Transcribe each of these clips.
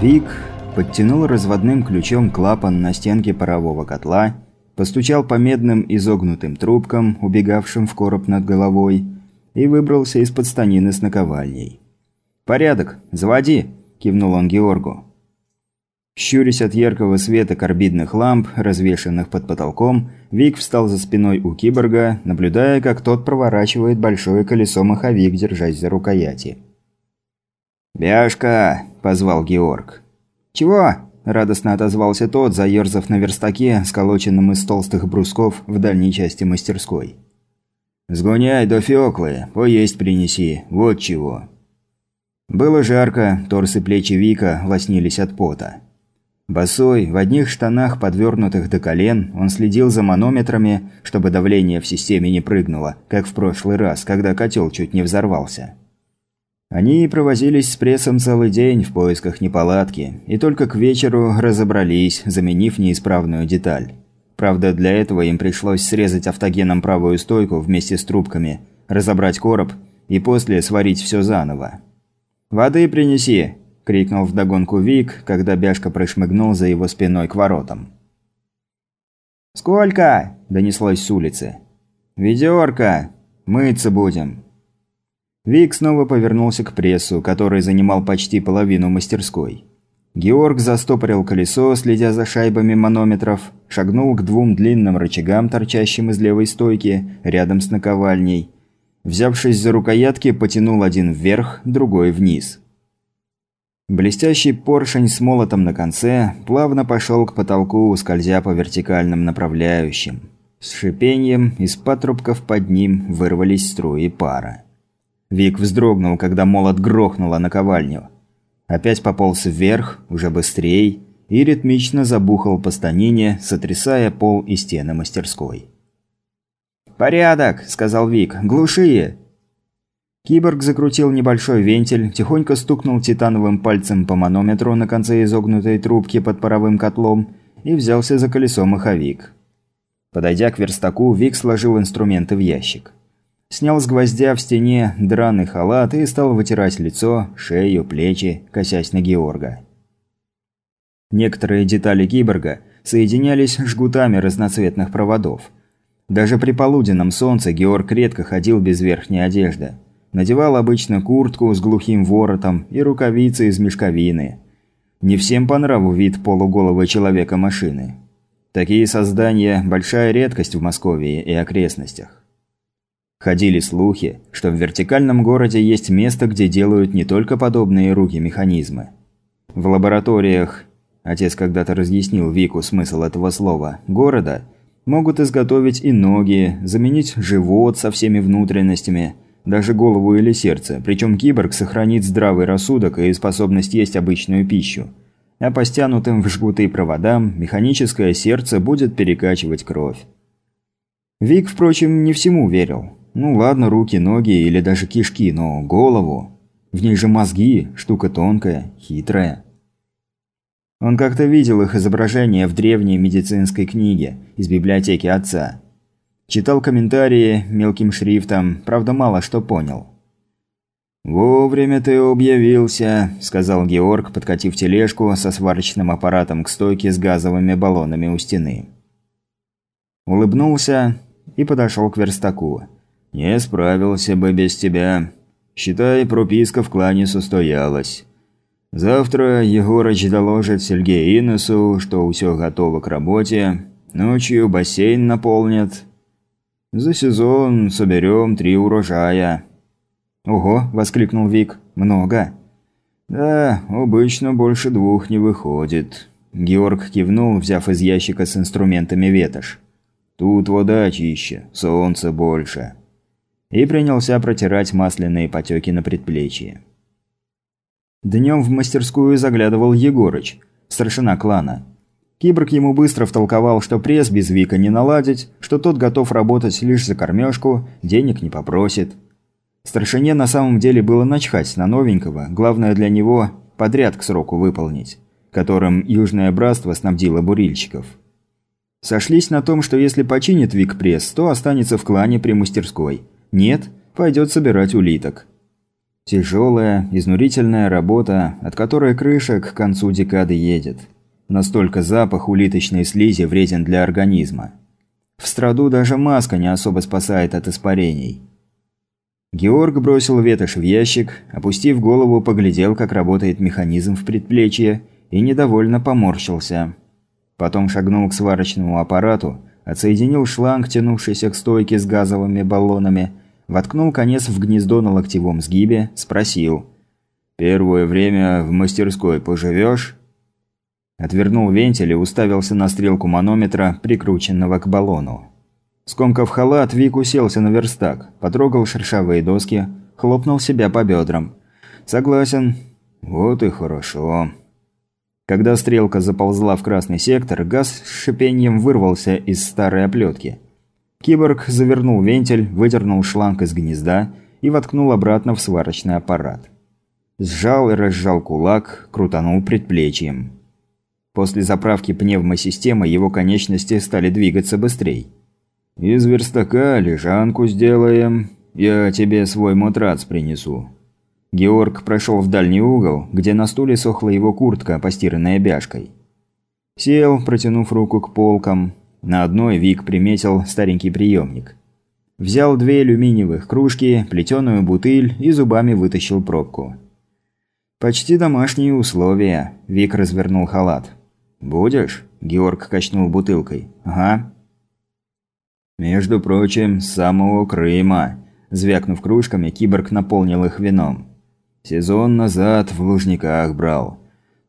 Вик подтянул разводным ключом клапан на стенке парового котла, постучал по медным изогнутым трубкам, убегавшим в короб над головой, и выбрался из-под станины с наковальней. «Порядок! Заводи!» – кивнул он Георгу. Щурясь от яркого света карбидных ламп, развешанных под потолком, Вик встал за спиной у киборга, наблюдая, как тот проворачивает большое колесо-маховик, держась за рукояти. «Бяшка!» – позвал Георг. «Чего?» – радостно отозвался тот, заерзав на верстаке, сколоченном из толстых брусков в дальней части мастерской. «Сгоняй до Феоклы, поесть принеси, вот чего». Было жарко, торс и плечи Вика лоснились от пота. Босой, в одних штанах, подвернутых до колен, он следил за манометрами, чтобы давление в системе не прыгнуло, как в прошлый раз, когда котел чуть не взорвался. Они провозились с прессом целый день в поисках неполадки, и только к вечеру разобрались, заменив неисправную деталь. Правда, для этого им пришлось срезать автогеном правую стойку вместе с трубками, разобрать короб и после сварить все заново. «Воды принеси!» крикнул вдогонку Вик, когда Бяшка прошмыгнул за его спиной к воротам. «Сколько?» – донеслось с улицы. «Ведерко! Мыться будем!» Вик снова повернулся к прессу, который занимал почти половину мастерской. Георг застопорил колесо, следя за шайбами манометров, шагнул к двум длинным рычагам, торчащим из левой стойки, рядом с наковальней. Взявшись за рукоятки, потянул один вверх, другой вниз. Блестящий поршень с молотом на конце плавно пошел к потолку, скользя по вертикальным направляющим. С шипением из патрубков под ним вырвались струи пара. Вик вздрогнул, когда молот грохнуло на ковальню. Опять пополз вверх, уже быстрее, и ритмично забухал по станине, сотрясая пол и стены мастерской. «Порядок!» – сказал Вик. «Глуши!» Киборг закрутил небольшой вентиль, тихонько стукнул титановым пальцем по манометру на конце изогнутой трубки под паровым котлом и взялся за колесо маховик. Подойдя к верстаку, Вик сложил инструменты в ящик. Снял с гвоздя в стене драный халат и стал вытирать лицо, шею, плечи, косясь на Георга. Некоторые детали киборга соединялись жгутами разноцветных проводов. Даже при полуденном солнце Георг редко ходил без верхней одежды. Надевал обычно куртку с глухим воротом и рукавицы из мешковины. Не всем по нраву вид полуголого человека-машины. Такие создания – большая редкость в Москве и окрестностях. Ходили слухи, что в вертикальном городе есть место, где делают не только подобные руки-механизмы. В лабораториях, отец когда-то разъяснил Вику смысл этого слова, города могут изготовить и ноги, заменить живот со всеми внутренностями – даже голову или сердце, причем киборг сохранит здравый рассудок и способность есть обычную пищу. А по стянутым в жгуты проводам механическое сердце будет перекачивать кровь. Вик, впрочем, не всему верил. Ну ладно, руки, ноги или даже кишки, но голову. В ней же мозги, штука тонкая, хитрая. Он как-то видел их изображение в древней медицинской книге из библиотеки отца. Читал комментарии мелким шрифтом, правда мало что понял. «Вовремя ты объявился», – сказал Георг, подкатив тележку со сварочным аппаратом к стойке с газовыми баллонами у стены. Улыбнулся и подошел к верстаку. «Не справился бы без тебя. Считай, прописка в клане состоялась. Завтра Егорыч доложит Сергею Инесу, что все готово к работе. Ночью бассейн наполнят, за сезон соберем три урожая». «Ого!» – воскликнул Вик. «Много?» «Да, обычно больше двух не выходит». Георг кивнул, взяв из ящика с инструментами ветошь. «Тут вода чище, солнце больше». И принялся протирать масляные потеки на предплечье. Днем в мастерскую заглядывал Егорыч, старшина клана. Киборг ему быстро втолковал, что пресс без Вика не наладить, что тот готов работать лишь за кормежку, денег не попросит. Старшине на самом деле было начхать на новенького, главное для него – подряд к сроку выполнить, которым Южное Братство снабдило бурильщиков. Сошлись на том, что если починит Вик пресс, то останется в клане при мастерской. Нет, пойдет собирать улиток. Тяжелая, изнурительная работа, от которой крыша к концу декады едет. Настолько запах улиточной слизи вреден для организма. В страду даже маска не особо спасает от испарений. Георг бросил ветошь в ящик, опустив голову, поглядел, как работает механизм в предплечье, и недовольно поморщился. Потом шагнул к сварочному аппарату, отсоединил шланг, тянувшийся к стойке с газовыми баллонами, воткнул конец в гнездо на локтевом сгибе, спросил. «Первое время в мастерской поживешь?» Отвернул вентиль и уставился на стрелку манометра, прикрученного к баллону. Скомкав халат, Вик уселся на верстак, потрогал шершавые доски, хлопнул себя по бедрам. «Согласен. Вот и хорошо». Когда стрелка заползла в красный сектор, газ с шипением вырвался из старой оплетки. Киборг завернул вентиль, выдернул шланг из гнезда и воткнул обратно в сварочный аппарат. Сжал и разжал кулак, крутанул предплечьем. После заправки пневмосистемы его конечности стали двигаться быстрее. «Из верстака лежанку сделаем. Я тебе свой матрац принесу. Георг прошел в дальний угол, где на стуле сохла его куртка, постиранная бяшкой. Сел, протянув руку к полкам. На одной Вик приметил старенький приемник. Взял две алюминиевых кружки, плетеную бутыль и зубами вытащил пробку. «Почти домашние условия», – Вик развернул халат. «Будешь?» – Георг качнул бутылкой. «Ага». «Между прочим, с самого Крыма», – звякнув кружками, киборг наполнил их вином. Сезон назад в Лужниках брал.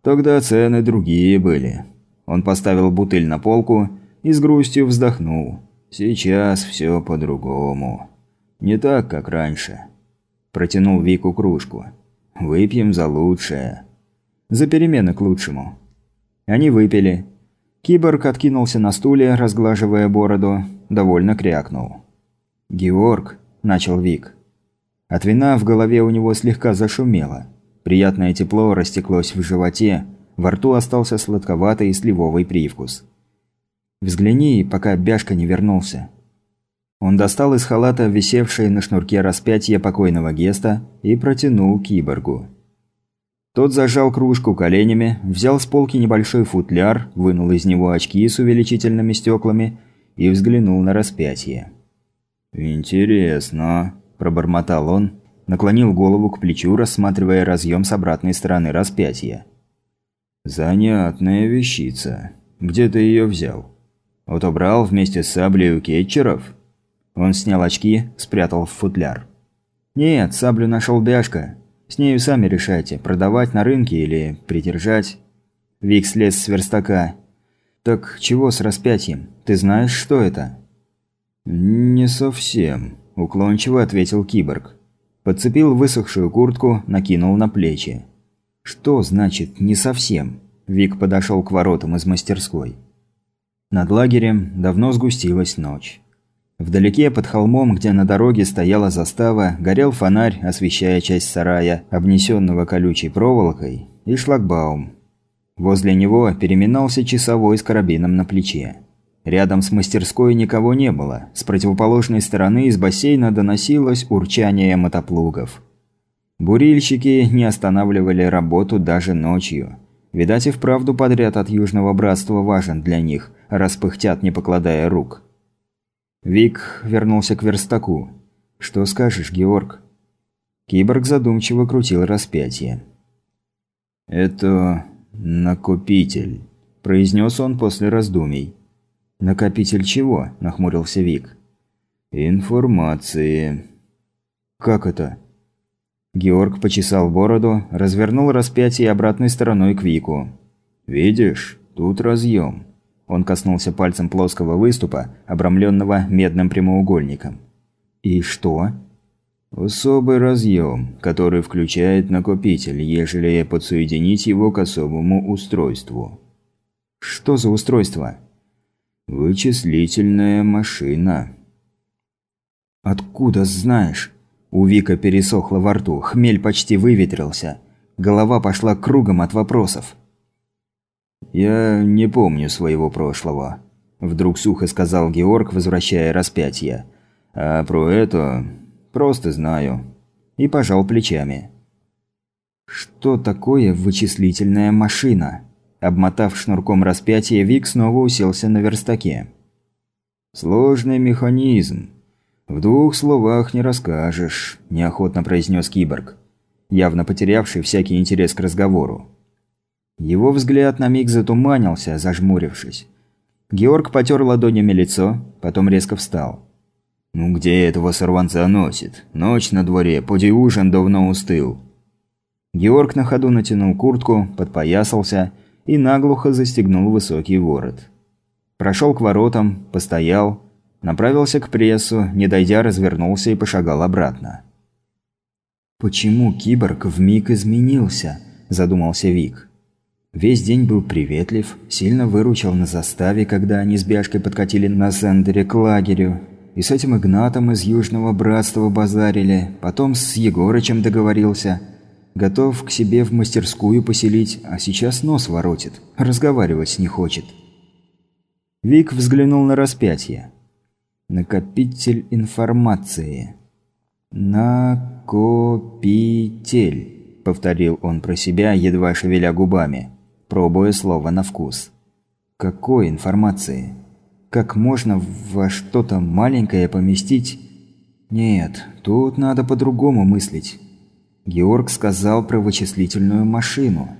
Тогда цены другие были. Он поставил бутыль на полку и с грустью вздохнул. Сейчас все по-другому. Не так, как раньше. Протянул Вику кружку. Выпьем за лучшее. За перемены к лучшему. Они выпили. Киборг откинулся на стуле, разглаживая бороду, довольно крякнул. «Георг», – начал Вик, – от вина в голове у него слегка зашумело. Приятное тепло растеклось в животе, во рту остался сладковатый сливовый привкус. «Взгляни, пока Бяшка не вернулся». Он достал из халата висевшее на шнурке распятие покойного Геста и протянул киборгу. Тот зажал кружку коленями, взял с полки небольшой футляр, вынул из него очки с увеличительными стеклами и взглянул на распятие. «Интересно», пробормотал он, наклонил голову к плечу, рассматривая разъем с обратной стороны распятия. «Занятная вещица. Где ты ее взял? Вот убрал вместе с саблей у кетчеров?» Он снял очки, спрятал в футляр. «Нет, саблю нашел Бяшка. С нею сами решайте, продавать на рынке или придержать». Вик слез с верстака. «Так чего с распятием? Ты знаешь, что это?» «Не совсем», Уклончиво ответил киборг. Подцепил высохшую куртку, накинул на плечи. «Что значит «не совсем»?» Вик подошел к воротам из мастерской. Над лагерем давно сгустилась ночь. Вдалеке, под холмом, где на дороге стояла застава, горел фонарь, освещая часть сарая, обнесенного колючей проволокой, и шлагбаум. Возле него переминался часовой с карабином на плече. Рядом с мастерской никого не было. С противоположной стороны из бассейна доносилось урчание мотоплугов. Бурильщики не останавливали работу даже ночью. Видать и вправду подряд от Южного Братства важен для них, распыхтят не покладая рук. Вик вернулся к верстаку. «Что скажешь, Георг?» Киборг задумчиво крутил распятие. «Это накопитель», – произнес он после раздумий. «Накопитель чего?» – нахмурился Вик. «Информации». «Как это?» Георг почесал бороду, развернул распятие обратной стороной к Вику. «Видишь, тут разъем». Он коснулся пальцем плоского выступа, обрамленного медным прямоугольником. «И что?» «Особый разъем, который включает накопитель, ежели подсоединить его к особому устройству». «Что за устройство?» «Вычислительная машина». «Откуда знаешь?» У Вика пересохло во рту, хмель почти выветрился. Голова пошла кругом от вопросов. «Я не помню своего прошлого», – вдруг сухо сказал Георг, возвращая распятие. «А про это просто знаю». И пожал плечами. Что такое вычислительная машина? Обмотав шнурком распятие, Вик снова уселся на верстаке. «Сложный механизм. В двух словах не расскажешь», – неохотно произнес киборг, явно потерявший всякий интерес к разговору. Его взгляд на миг затуманился, зажмурившись. Георг потер ладонями лицо, потом резко встал. «Ну где этого сорванца носит? Ночь на дворе, поди ужин давно устыл». Георг на ходу натянул куртку, подпоясался и наглухо застегнул высокий ворот. Прошел к воротам, постоял, направился к прессу, не дойдя, развернулся и пошагал обратно. «Почему киборг вмиг изменился?» – задумался Вик. Весь день был приветлив, сильно выручил на заставе, когда они с Бяшкой подкатили на Зендере к лагерю, и с этим Игнатом из Южного Братства базарили, потом с Егорычем договорился – Готов к себе в мастерскую поселить, а сейчас нос воротит, разговаривать не хочет. Вик взглянул на распятие. Накопитель информации. «Накопитель», – повторил он про себя, едва шевеля губами, пробуя слово на вкус. «Какой информации? Как можно во что-то маленькое поместить? Нет, тут надо по-другому мыслить». Георг сказал про вычислительную машину.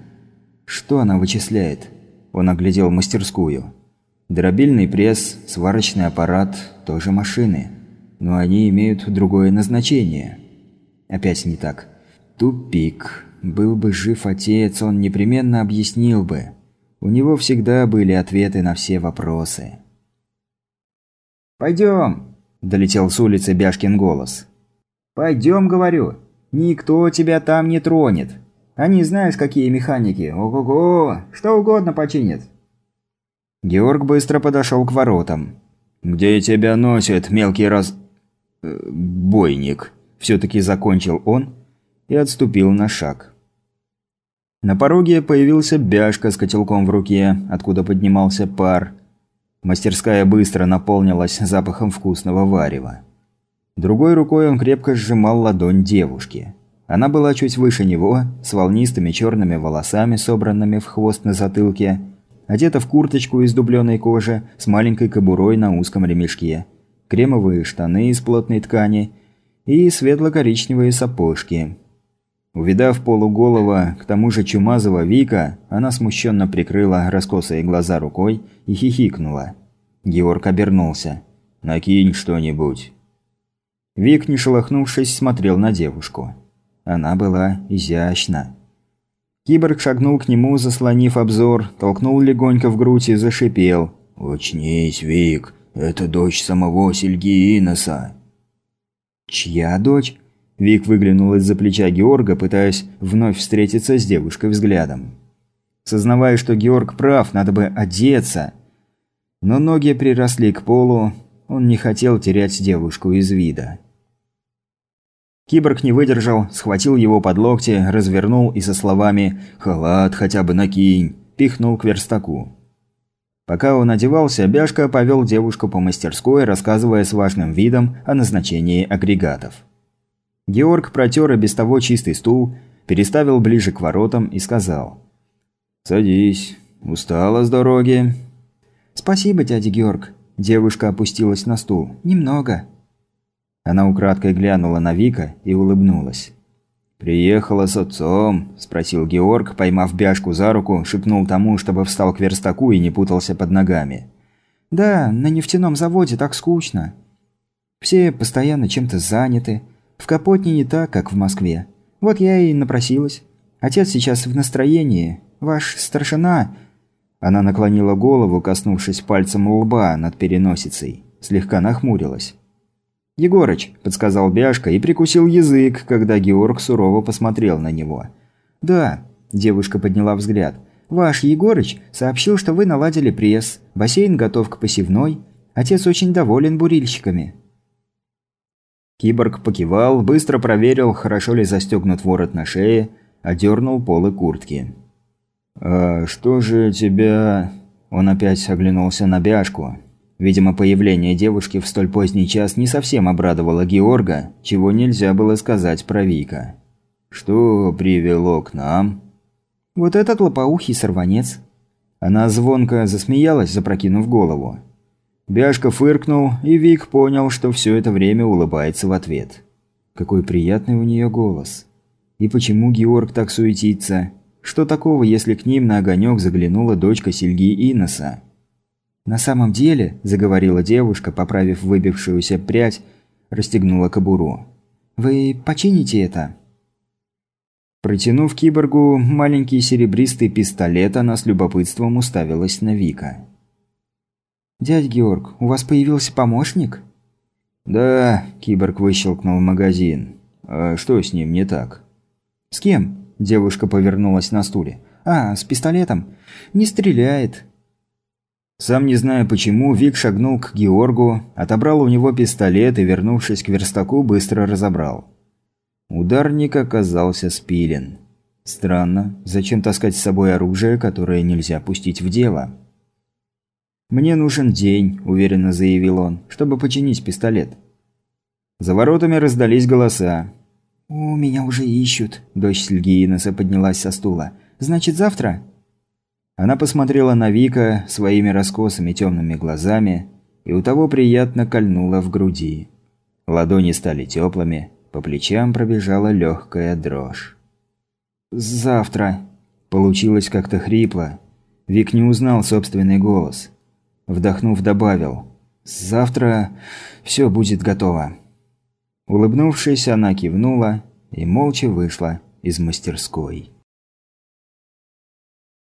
Что она вычисляет? Он оглядел мастерскую. Дробильный пресс, сварочный аппарат – тоже машины. Но они имеют другое назначение. Опять не так. Тупик. Был бы жив отец, он непременно объяснил бы. У него всегда были ответы на все вопросы. «Пойдем!» – долетел с улицы Бяшкин голос. «Пойдем, говорю!» Никто тебя там не тронет. Они знаешь, какие механики. Ого-го, что угодно починят. Георг быстро подошел к воротам. «Где тебя носит, мелкий раз... Э, бойник?» Все-таки закончил он и отступил на шаг. На пороге появился бяшка с котелком в руке, откуда поднимался пар. Мастерская быстро наполнилась запахом вкусного варева. Другой рукой он крепко сжимал ладонь девушки. Она была чуть выше него, с волнистыми черными волосами, собранными в хвост на затылке, одета в курточку из дубленой кожи с маленькой кобурой на узком ремешке, кремовые штаны из плотной ткани и светло-коричневые сапожки. Увидав полуголого, к тому же чумазого Вика, она смущенно прикрыла раскосые глаза рукой и хихикнула. Георг обернулся. «Накинь что-нибудь». Вик, не шелохнувшись, смотрел на девушку. Она была изящна. Киборг шагнул к нему, заслонив обзор, толкнул легонько в грудь и зашипел. «Очнись, Вик, это дочь самого Сельги Иноса». «Чья дочь?» Вик выглянул из-за плеча Георга, пытаясь вновь встретиться с девушкой взглядом. Сознавая, что Георг прав, надо бы одеться. Но ноги приросли к полу, он не хотел терять девушку из вида. Киборг не выдержал, схватил его под локти, развернул и со словами «Халат хотя бы накинь» пихнул к верстаку. Пока он одевался, Бяшка повел девушку по мастерской, рассказывая с важным видом о назначении агрегатов. Георг протер и без того чистый стул, переставил ближе к воротам и сказал «Садись. Устала с дороги?» «Спасибо, дядя Георг». Девушка опустилась на стул. «Немного». Она украдкой глянула на Вика и улыбнулась. «Приехала с отцом?» – спросил Георг, поймав бяшку за руку, шепнул тому, чтобы встал к верстаку и не путался под ногами. «Да, на нефтяном заводе так скучно. Все постоянно чем-то заняты. В Капотне не так, как в Москве. Вот я и напросилась. Отец сейчас в настроении. Ваш старшина...» Она наклонила голову, коснувшись пальцем лба над переносицей. Слегка нахмурилась. «Егорыч», – подсказал Бяшка и прикусил язык, когда Георг сурово посмотрел на него. «Да», – девушка подняла взгляд. «Ваш Егорыч сообщил, что вы наладили пресс, бассейн готов к посевной. Отец очень доволен бурильщиками». Киборг покивал, быстро проверил, хорошо ли застегнут ворот на шее, одернул полы куртки. «А что же тебя...» Он опять оглянулся на Бяшку. Видимо, появление девушки в столь поздний час не совсем обрадовало Георга, чего нельзя было сказать про Вика. «Что привело к нам?» «Вот этот лопоухий сорванец». Она звонко засмеялась, запрокинув голову. Бяшка фыркнул, и Вик понял, что все это время улыбается в ответ. Какой приятный у нее голос. И почему Георг так суетится? Что такого, если к ним на огонек заглянула дочка Сельги Иноса? «На самом деле», – заговорила девушка, поправив выбившуюся прядь, расстегнула кобуру. «Вы почините это?» Протянув киборгу маленький серебристый пистолет, она с любопытством уставилась на Вика. «Дядь Георг, у вас появился помощник?» «Да», – киборг выщелкнул магазин. «А что с ним не так?» «С кем?» – девушка повернулась на стуле. «А, с пистолетом. Не стреляет». Сам не зная почему, Вик шагнул к Георгу, отобрал у него пистолет и, вернувшись к верстаку, быстро разобрал. Ударник оказался спилен. Странно, зачем таскать с собой оружие, которое нельзя пустить в дело? «Мне нужен день», – уверенно заявил он, – «чтобы починить пистолет». За воротами раздались голоса. «У меня уже ищут», – дочь Сельгииноса поднялась со стула. «Значит, завтра?» Она посмотрела на Вика своими раскосыми темными глазами, и у того приятно кольнуло в груди. Ладони стали теплыми, по плечам пробежала легкая дрожь. «Завтра». Получилось как-то хрипло. Вик не узнал собственный голос. Вдохнув, добавил. «Завтра все будет готово». Улыбнувшись, она кивнула и молча вышла из мастерской.